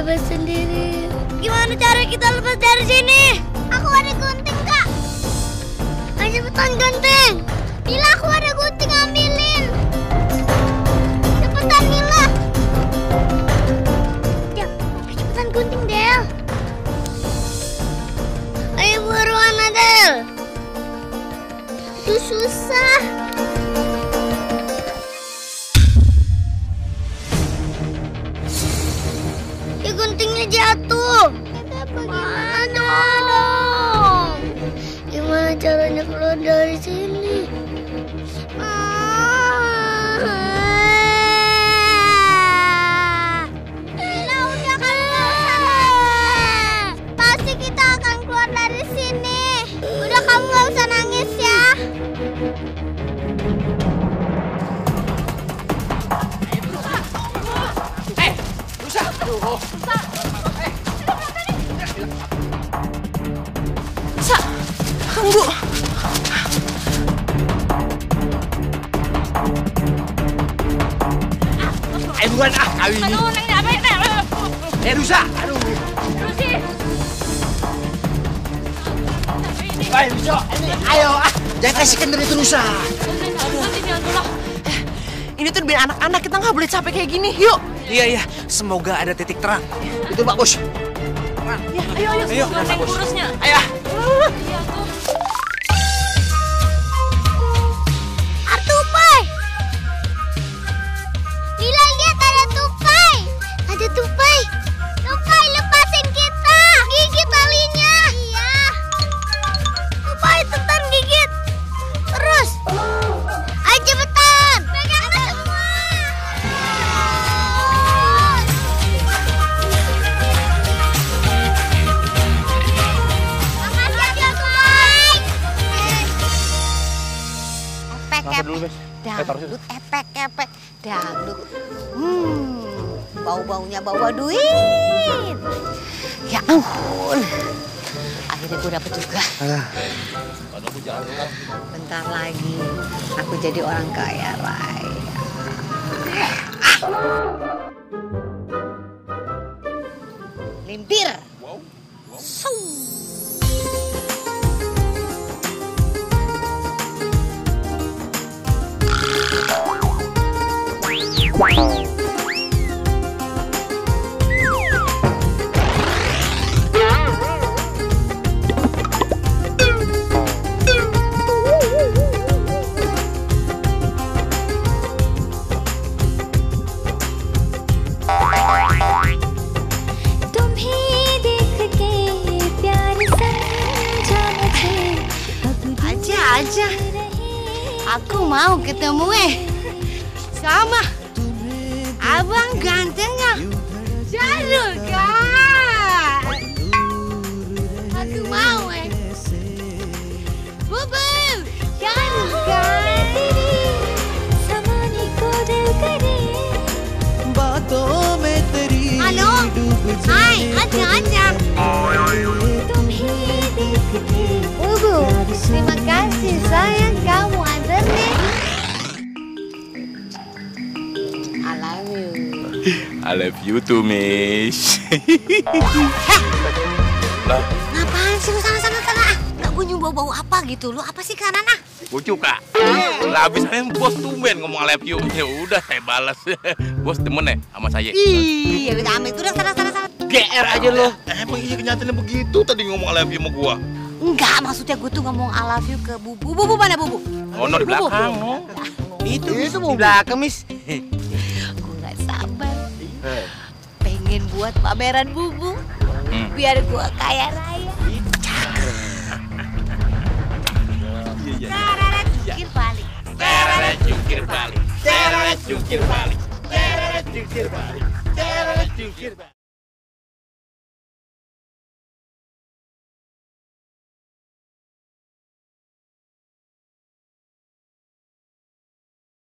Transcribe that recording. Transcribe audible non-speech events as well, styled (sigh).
bebas sendiri. Gimana cara kita lepas dari sini? Aku ada gunting, Kak. Ayo cepetan gunting. Mila, aku ada gunting ambilin. Cepetan, Mila. Ya, cepetan gunting, Del. Ayo buruan, Adel. Itu susah. Ya guntingnya jatuh. Gimana dong? Gimana caranya keluar dari sini? Ah. Sa, tunggu. Ayo buruan ah, kali ini. Aduh, neng, apa ya, neng? Eh, rusak. Aduh. Terus sih. Ayo, rusak. Ini, ayo ah. Jangan kasihkan dari itu rusak. Ini tuh demi anak-anak kita nggak boleh capek kayak gini. Yuk. Iya, iya. Semoga ada titik terang. Itu Pak Bos. Ya, ayo, ayo. Ayo, Neng Bos. kurusnya. Ayo. Epek, epek. Dangdut, epek, epek. Dangdut. Hmm, bau-baunya bawa duit. Ya ampun. Akhirnya gue dapet juga. Bentar lagi aku jadi orang kaya raya. Aja. Aku mau ketemu eh sama abang gantengnya I love you too, Miss. Ngapain sih lu sana-sana sana? ah? Nggak gue nyoba bau apa gitu. Lu apa sih kanan ah? Gue suka. Lah abis main bos tumben ngomong I love you. Ya udah saya balas. (laughs) bos temen ya sama saya. Iya, udah amit. Udah sana sana sana. GR aja lo. Emang iya kenyataannya begitu tadi ngomong I love you sama gua. Enggak, maksudnya gue tuh ngomong I love you ke Bubu. Bubu mana Bubu? Oh, no, di belakang. Itu, itu di belakang, Miss. Gue nggak sabar. Pengen buat pameran Bubu. Hmm. Biar gue kaya raya. Balik.